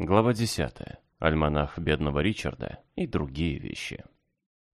Глава 10. Альманах бедного Ричарда и другие вещи.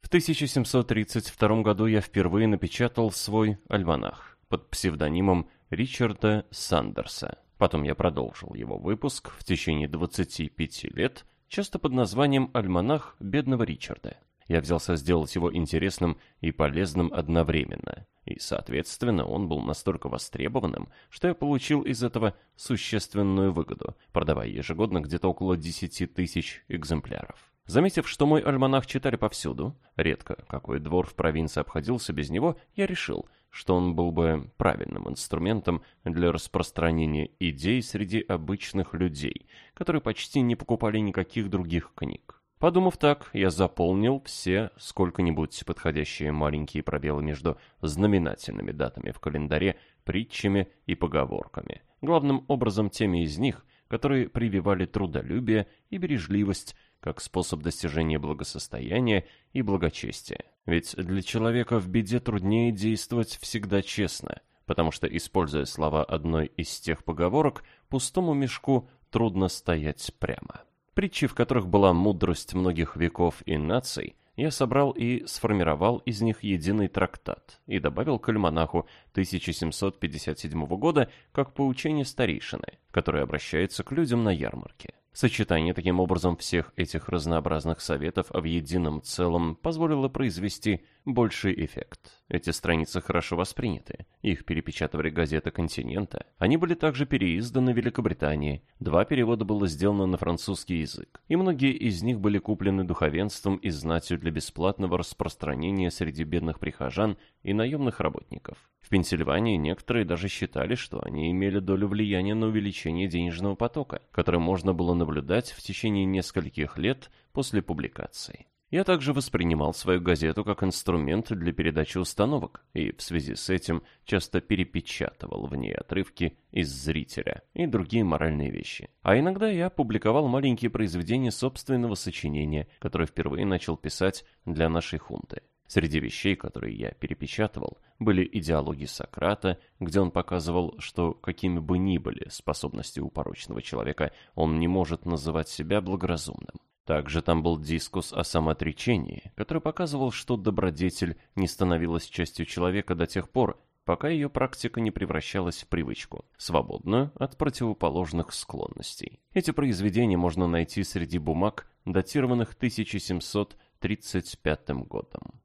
В 1732 году я впервые напечатал свой альманах под псевдонимом Ричарда Сандерса. Потом я продолжил его выпуск в течение 25 лет, часто под названием «Альманах бедного Ричарда». Я взялся сделать его интересным и полезным одновременно, и, соответственно, он был настолько востребованным, что я получил из этого существенную выгоду, продавая ежегодно где-то около 10 тысяч экземпляров. Заметив, что мой альманах читали повсюду, редко какой двор в провинции обходился без него, я решил, что он был бы правильным инструментом для распространения идей среди обычных людей, которые почти не покупали никаких других книг. Подумав так, я заполнил все сколько-нибудь подходящие маленькие пробелы между знаменательными датами в календаре, притчами и поговорками. Главным образом теми из них, которые прививали трудолюбие и бережливость как способ достижения благосостояния и благочестия. Ведь для человека в беде труднее действовать всегда честно, потому что, используя слова одной из тех поговорок, пустому мешку трудно стоять прямо. Притчи, в которых была мудрость многих веков и наций, я собрал и сформировал из них единый трактат и добавил к альманаху 1757 года как поучение старейшины, который обращается к людям на ярмарке. Сочетание таким образом всех этих разнообразных советов в едином целом позволило произвести больший эффект. Эти страницы хорошо восприняты. Их перепечатывали газеты «Континента». Они были также переизданы в Великобритании. Два перевода было сделано на французский язык. И многие из них были куплены духовенством и знатью для бесплатного распространения среди бедных прихожан и наемных работников. В Пенсильвании некоторые даже считали, что они имели долю влияния на увеличение денежного потока, который можно было наблюдать в течение нескольких лет после публикации. Я также воспринимал свою газету как инструмент для передачи установок, и в связи с этим часто перепечатывал в ней отрывки из «Зрителя» и другие моральные вещи. А иногда я публиковал маленькие произведения собственного сочинения, которые впервые начал писать для нашей хунты. Среди вещей, которые я перепечатывал, были идеологии Сократа, где он показывал, что какими бы ни были способности у порочного человека, он не может называть себя благоразумным. Также там был дискус о самоотречении, который показывал, что добродетель не становилась частью человека до тех пор, пока ее практика не превращалась в привычку, свободную от противоположных склонностей. Эти произведения можно найти среди бумаг, датированных 1735 годом.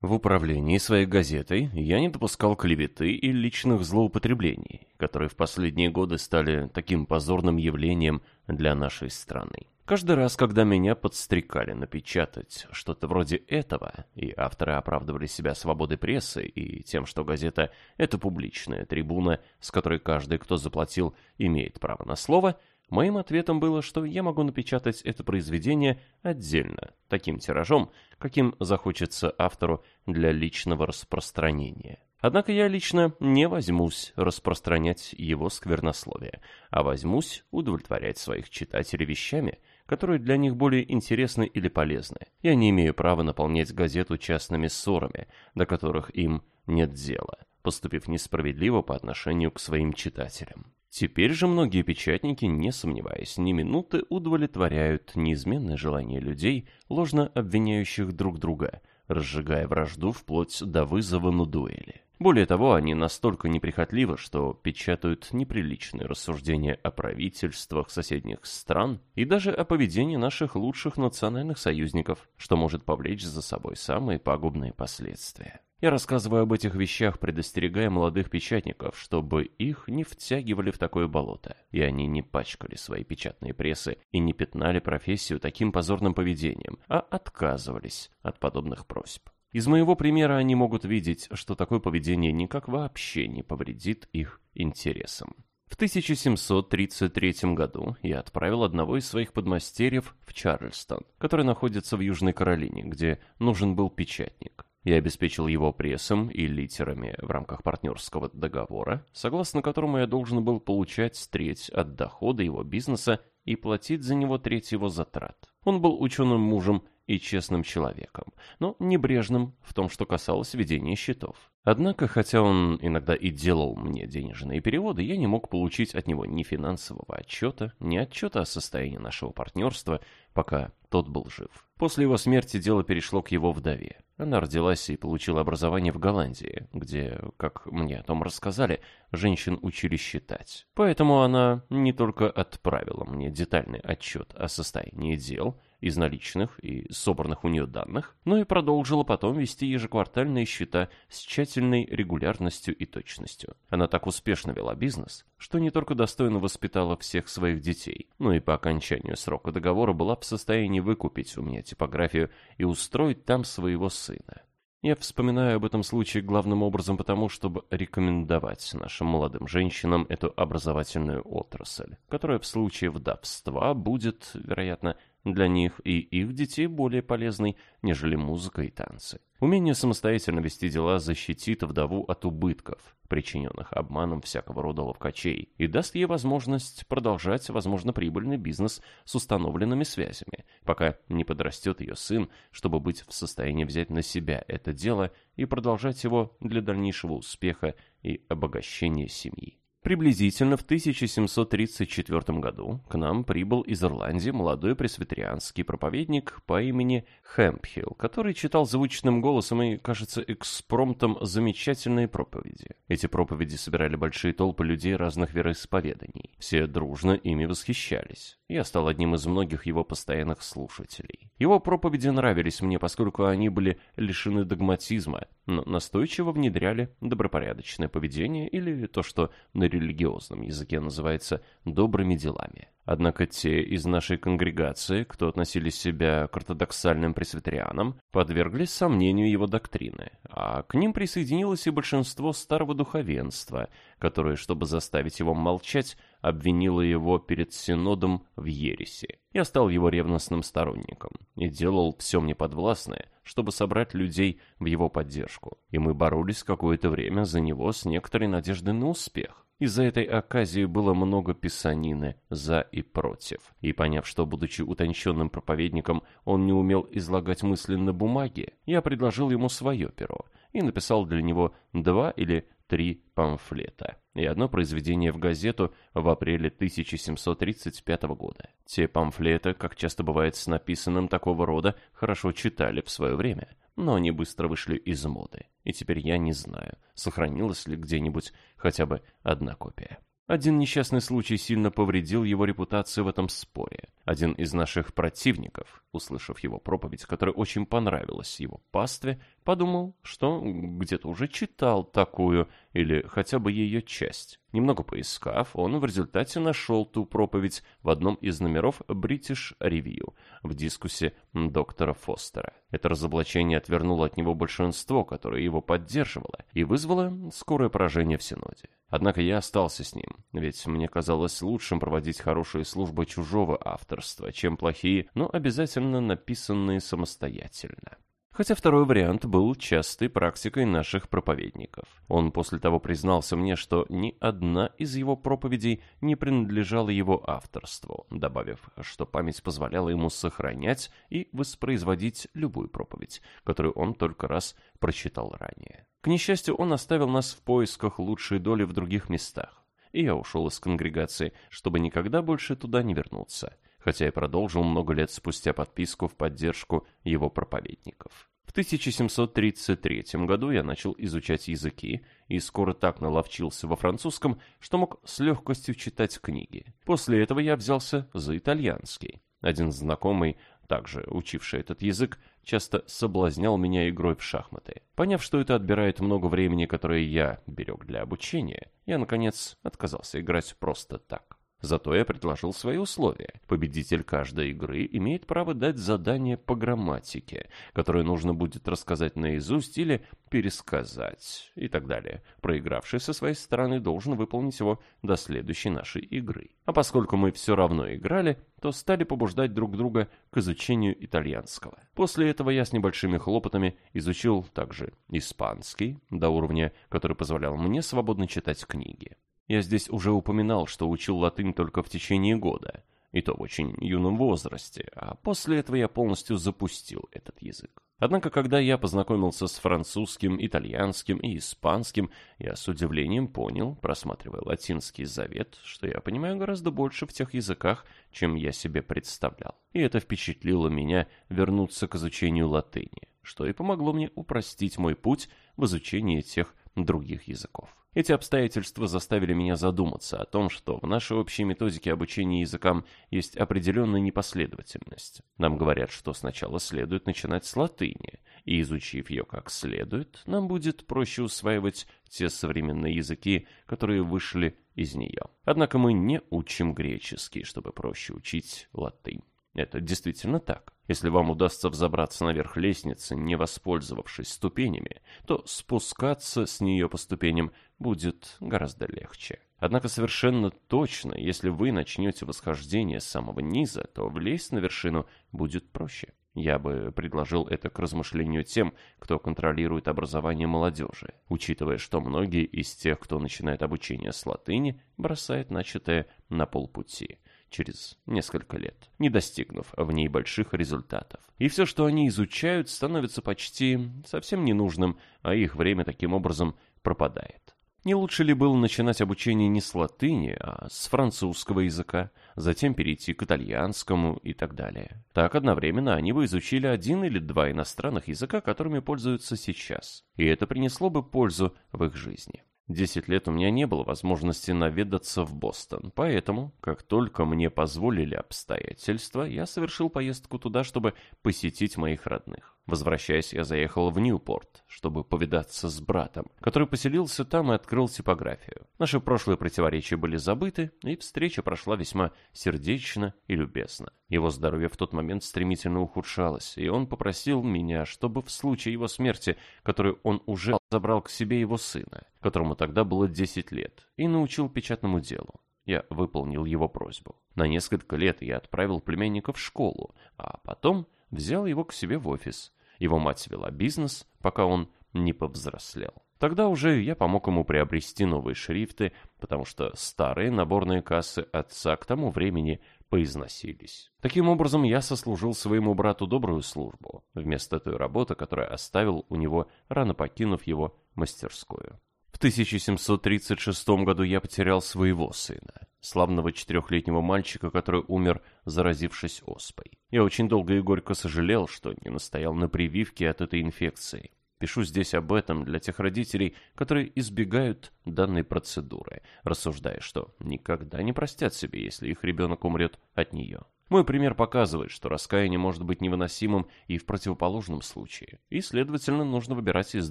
В управлении своей газетой я не допускал клеветы и личных злоупотреблений, которые в последние годы стали таким позорным явлением для нашей страны. Каждый раз, когда меня подстрекали напечатать что-то вроде этого, и авторы оправдывали себя свободой прессы и тем, что газета — это публичная трибуна, с которой каждый, кто заплатил, имеет право на слово, моим ответом было, что я могу напечатать это произведение отдельно, таким тиражом, каким захочется автору для личного распространения. Однако я лично не возьмусь распространять его сквернословие, а возьмусь удовлетворять своих читателей вещами — которые для них более интересны или полезны. Я не имею права наполнять газету частными ссорами, до которых им нет дела, поступив несправедливо по отношению к своим читателям. Теперь же многие печатники, не сомневаясь ни минуты, удовлетворяют неизменное желание людей, ложно обвиняющих друг друга, разжигая вражду вплоть до вызова на дуэли. Более того, они настолько неприхотливы, что печатают неприличные рассуждения о правительствах соседних стран и даже о поведении наших лучших национальных союзников, что может повлечь за собой самые пагубные последствия. Я рассказываю об этих вещах, предостерегая молодых печатников, чтобы их не втягивали в такое болото, и они не пачкали свои печатные прессы и не пятнали профессию таким позорным поведением, а отказывались от подобных просьб. Из моего примера они могут видеть, что такое поведение никак вообще не повредит их интересам. В 1733 году я отправил одного из своих подмастерьев в Чарльстон, который находится в Южной Каролине, где нужен был печатник. Я обеспечил его прессом и литерами в рамках партнерского договора, согласно которому я должен был получать треть от дохода его бизнеса и платить за него треть его затрат. Он был ученым мужем и честным человеком, но небрежным в том, что касалось ведения счетов. Однако, хотя он иногда и делал мне денежные переводы, я не мог получить от него ни финансового отчета, ни отчета о состоянии нашего партнерства, пока тот был жив. После его смерти дело перешло к его вдове. Она родилась и получила образование в Голландии, где, как мне о том рассказали, женщин учили считать. Поэтому она не только отправила мне детальный отчет о состоянии дел, из наличных и собранных у нее данных, но и продолжила потом вести ежеквартальные счета с тщательной регулярностью и точностью. Она так успешно вела бизнес, что не только достойно воспитала всех своих детей, но и по окончанию срока договора была в состоянии выкупить у меня типографию и устроить там своего сына. Я вспоминаю об этом случае главным образом потому, чтобы рекомендовать нашим молодым женщинам эту образовательную отрасль, которая в случае вдовства будет, вероятно, для них и их детей более полезной, нежели музыка и танцы. Умение самостоятельно вести дела защитит вдову от убытков, причиненных обманом всякого рода ловкачей, и даст ей возможность продолжать, возможно, прибыльный бизнес с установленными связями, пока не подрастет ее сын, чтобы быть в состоянии взять на себя это дело и продолжать его для дальнейшего успеха и обогащения семьи. Приблизительно в 1734 году к нам прибыл из Ирландии молодой пресвитерианский проповедник по имени Хэмпхилл, который читал звучным голосом и, кажется, экспромтом замечательные проповеди. Эти проповеди собирали большие толпы людей разных вероисповеданий. Все дружно ими восхищались. Я стал одним из многих его постоянных слушателей. Его проповеди нравились мне, поскольку они были лишены догматизма, но настойчиво внедряли добропорядочное поведение или то, что на религиозном языке называется «добрыми делами». Однако те из нашей конгрегации, кто относили себя к ортодоксальным пресвитерианам, подверглись сомнению его доктрины, а к ним присоединилось и большинство старого духовенства, которое, чтобы заставить его молчать, обвинило его перед Синодом в ереси. Я стал его ревностным сторонником и делал все мне подвластное, чтобы собрать людей в его поддержку, и мы боролись какое-то время за него с некоторой надеждой на успех. Из-за этой оказии было много писанины «за» и «против». И поняв, что, будучи утонченным проповедником, он не умел излагать мысли на бумаге, я предложил ему свое перо и написал для него два или три памфлета и одно произведение в газету в апреле 1735 года. Те памфлеты, как часто бывает с написанным такого рода, хорошо читали в свое время – но они быстро вышли из моды, и теперь я не знаю, сохранилась ли где-нибудь хотя бы одна копия. Один несчастный случай сильно повредил его репутацию в этом споре. Один из наших противников, услышав его проповедь, которая очень понравилась его пастве, подумал, что где-то уже читал такую или хотя бы ее часть. Немного поискав, он в результате нашел ту проповедь в одном из номеров British Review в дискуссии доктора Фостера. Это разоблачение отвернуло от него большинство, которое его поддерживало, и вызвало скорое поражение в Синоде. Однако я остался с ним, ведь мне казалось лучшим проводить хорошие службы чужого авторства, чем плохие, но обязательно написанные самостоятельно хотя второй вариант был частой практикой наших проповедников. Он после того признался мне, что ни одна из его проповедей не принадлежала его авторству, добавив, что память позволяла ему сохранять и воспроизводить любую проповедь, которую он только раз прочитал ранее. К несчастью, он оставил нас в поисках лучшей доли в других местах, и я ушел из конгрегации, чтобы никогда больше туда не вернуться, хотя и продолжил много лет спустя подписку в поддержку его проповедников. В 1733 году я начал изучать языки и скоро так наловчился во французском, что мог с легкостью читать книги. После этого я взялся за итальянский. Один знакомый, также учивший этот язык, часто соблазнял меня игрой в шахматы. Поняв, что это отбирает много времени, которое я берег для обучения, я, наконец, отказался играть просто так. Зато я предложил свои условия. Победитель каждой игры имеет право дать задание по грамматике, которое нужно будет рассказать наизусть или пересказать и так далее. Проигравший со своей стороны должен выполнить его до следующей нашей игры. А поскольку мы все равно играли, то стали побуждать друг друга к изучению итальянского. После этого я с небольшими хлопотами изучил также испанский до уровня, который позволял мне свободно читать книги. Я здесь уже упоминал, что учил латынь только в течение года. и то в очень юном возрасте, а после этого я полностью запустил этот язык. Однако, когда я познакомился с французским, итальянским и испанским, я с удивлением понял, просматривая латинский завет, что я понимаю гораздо больше в тех языках, чем я себе представлял. И это впечатлило меня вернуться к изучению латыни, что и помогло мне упростить мой путь в изучении тех других языков. Эти обстоятельства заставили меня задуматься о том, что в нашей общей методике обучения языкам есть определенная непоследовательность. Нам говорят, что сначала следует начинать с латыни, и изучив ее как следует, нам будет проще усваивать те современные языки, которые вышли из нее. Однако мы не учим греческий, чтобы проще учить латынь. Это действительно так. Если вам удастся взобраться наверх лестницы, не воспользовавшись ступенями, то спускаться с нее по ступеням будет гораздо легче. Однако совершенно точно, если вы начнете восхождение с самого низа, то влезть на вершину будет проще. Я бы предложил это к размышлению тем, кто контролирует образование молодежи, учитывая, что многие из тех, кто начинает обучение с латыни, бросают начатое на полпути – через несколько лет, не достигнув в ней больших результатов. И все, что они изучают, становится почти совсем ненужным, а их время таким образом пропадает. Не лучше ли было начинать обучение не с латыни, а с французского языка, затем перейти к итальянскому и так далее? Так одновременно они бы изучили один или два иностранных языка, которыми пользуются сейчас, и это принесло бы пользу в их жизни. Десять лет у меня не было возможности наведаться в Бостон, поэтому, как только мне позволили обстоятельства, я совершил поездку туда, чтобы посетить моих родных. Возвращаясь, я заехал в Ньюпорт, чтобы повидаться с братом, который поселился там и открыл типографию. Наши прошлые противоречия были забыты, и встреча прошла весьма сердечно и любезно. Его здоровье в тот момент стремительно ухудшалось, и он попросил меня, чтобы в случае его смерти, которую он уже забрал к себе его сына, которому тогда было 10 лет, и научил печатному делу. Я выполнил его просьбу. На несколько лет я отправил племянника в школу, а потом взял его к себе в офис. Его мать вела бизнес, пока он не повзрослел. Тогда уже я помог ему приобрести новые шрифты, потому что старые наборные кассы отца к тому времени поизносились. Таким образом, я сослужил своему брату добрую службу, вместо той работы, которую оставил у него, рано покинув его мастерскую. В 1736 году я потерял своего сына, славного четырехлетнего мальчика, который умер, заразившись оспой. Я очень долго и горько сожалел, что не настоял на прививке от этой инфекции. Пишу здесь об этом для тех родителей, которые избегают данной процедуры, рассуждая, что никогда не простят себе, если их ребенок умрет от нее. Мой пример показывает, что раскаяние может быть невыносимым и в противоположном случае, и, следовательно, нужно выбирать из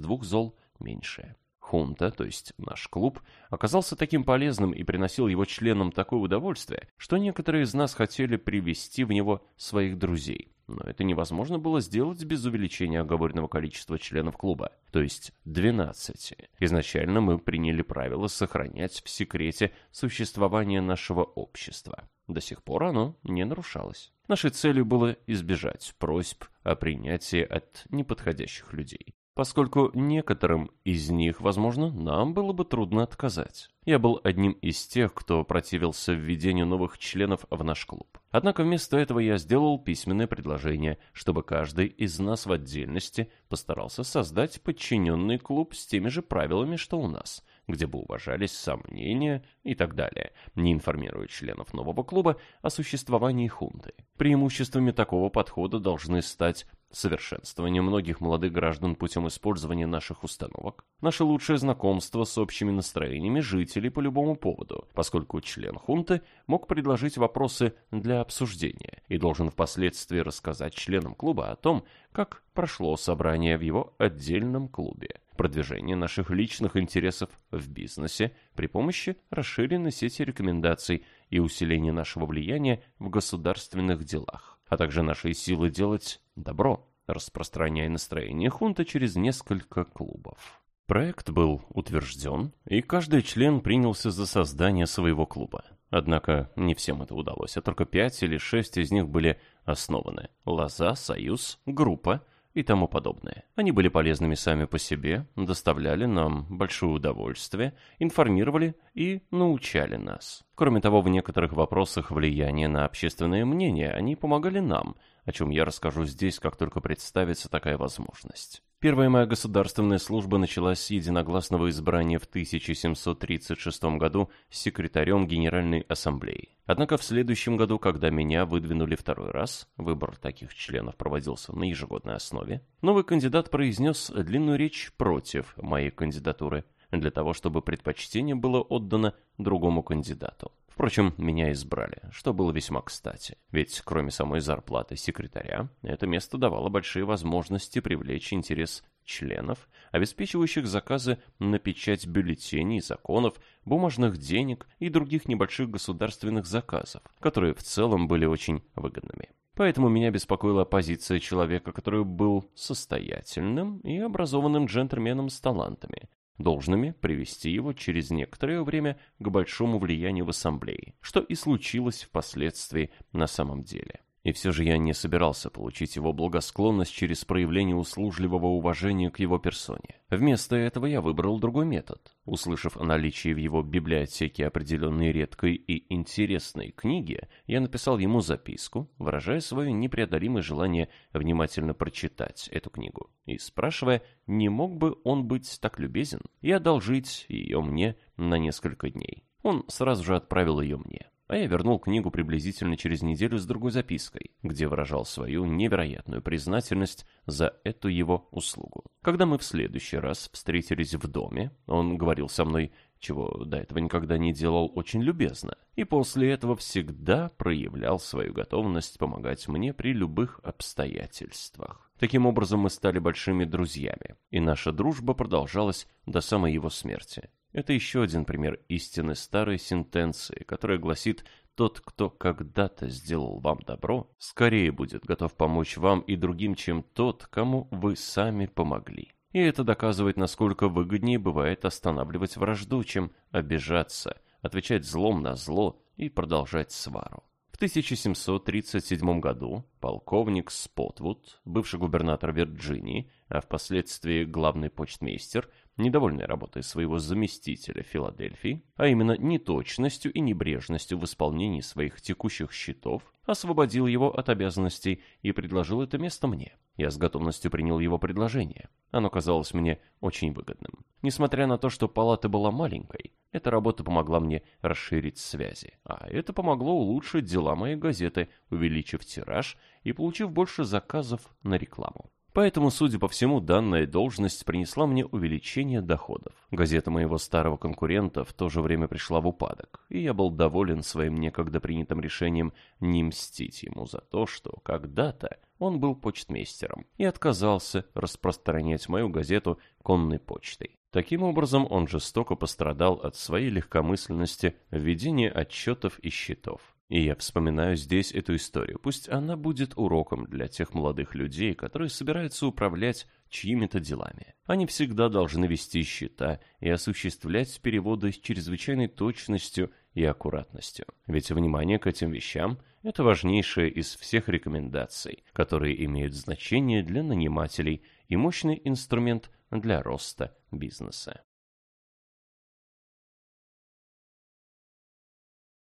двух зол меньшее. Хунта, то есть наш клуб, оказался таким полезным и приносил его членам такое удовольствие, что некоторые из нас хотели привести в него своих друзей. Но это невозможно было сделать без увеличения оговоренного количества членов клуба, то есть 12. Изначально мы приняли правило сохранять в секрете существование нашего общества. До сих пор оно не нарушалось. Нашей целью было избежать просьб о принятии от неподходящих людей поскольку некоторым из них, возможно, нам было бы трудно отказать. Я был одним из тех, кто противился введению новых членов в наш клуб. Однако вместо этого я сделал письменное предложение, чтобы каждый из нас в отдельности постарался создать подчиненный клуб с теми же правилами, что у нас, где бы уважались сомнения и так далее, не информируя членов нового клуба о существовании хунты. Преимуществами такого подхода должны стать совершенствование многих молодых граждан путем использования наших установок, наше лучшее знакомство с общими настроениями жителей по любому поводу, поскольку член хунты мог предложить вопросы для обсуждения и должен впоследствии рассказать членам клуба о том, как прошло собрание в его отдельном клубе, продвижение наших личных интересов в бизнесе при помощи расширенной сети рекомендаций и усиления нашего влияния в государственных делах а также нашей силы делать добро, распространяя настроение хунта через несколько клубов. Проект был утвержден, и каждый член принялся за создание своего клуба. Однако не всем это удалось, а только пять или шесть из них были основаны. Лоза, Союз, Группа, и тому подобное. Они были полезными сами по себе, доставляли нам большое удовольствие, информировали и научали нас. Кроме того, в некоторых вопросах влияния на общественное мнение они помогали нам, о чем я расскажу здесь, как только представится такая возможность. Первая моя государственная служба началась с единогласного избрания в 1736 году секретарем Генеральной Ассамблеи. Однако в следующем году, когда меня выдвинули второй раз, выбор таких членов проводился на ежегодной основе, новый кандидат произнес длинную речь против моей кандидатуры, для того, чтобы предпочтение было отдано другому кандидату. Впрочем, меня избрали, что было весьма кстати. Ведь кроме самой зарплаты секретаря, это место давало большие возможности привлечь интерес членов, обеспечивающих заказы на печать бюллетеней, законов, бумажных денег и других небольших государственных заказов, которые в целом были очень выгодными. Поэтому меня беспокоила позиция человека, который был состоятельным и образованным джентльменом с талантами, должными привести его через некоторое время к большому влиянию в ассамблее, что и случилось впоследствии на самом деле. И все же я не собирался получить его благосклонность через проявление услужливого уважения к его персоне. Вместо этого я выбрал другой метод. Услышав о наличии в его библиотеке определенной редкой и интересной книги, я написал ему записку, выражая свое непреодолимое желание внимательно прочитать эту книгу, и спрашивая, не мог бы он быть так любезен и одолжить ее мне на несколько дней. Он сразу же отправил ее мне а я вернул книгу приблизительно через неделю с другой запиской, где выражал свою невероятную признательность за эту его услугу. Когда мы в следующий раз встретились в доме, он говорил со мной, чего до этого никогда не делал очень любезно, и после этого всегда проявлял свою готовность помогать мне при любых обстоятельствах. Таким образом, мы стали большими друзьями, и наша дружба продолжалась до самой его смерти. Это еще один пример истины старой сентенции, которая гласит «Тот, кто когда-то сделал вам добро, скорее будет готов помочь вам и другим, чем тот, кому вы сами помогли». И это доказывает, насколько выгоднее бывает останавливать вражду, чем обижаться, отвечать злом на зло и продолжать свару. В 1737 году полковник Спотвуд, бывший губернатор Вирджинии, а впоследствии главный почтмейстер, недовольный работой своего заместителя Филадельфии, а именно неточностью и небрежностью в исполнении своих текущих счетов, освободил его от обязанностей и предложил это место мне. Я с готовностью принял его предложение. Оно казалось мне очень выгодным. Несмотря на то, что палата была маленькой, эта работа помогла мне расширить связи. А это помогло улучшить дела моей газеты, увеличив тираж и получив больше заказов на рекламу. Поэтому, судя по всему, данная должность принесла мне увеличение доходов. Газета моего старого конкурента в то же время пришла в упадок, и я был доволен своим некогда принятым решением не мстить ему за то, что когда-то он был почтмейстером и отказался распространять мою газету конной почтой. Таким образом, он жестоко пострадал от своей легкомысленности в ведении отчетов и счетов. И я вспоминаю здесь эту историю. Пусть она будет уроком для тех молодых людей, которые собираются управлять чьими-то делами. Они всегда должны вести счета и осуществлять переводы с чрезвычайной точностью и аккуратностью. Ведь внимание к этим вещам – это важнейшее из всех рекомендаций, которые имеют значение для нанимателей и мощный инструмент для роста бизнеса.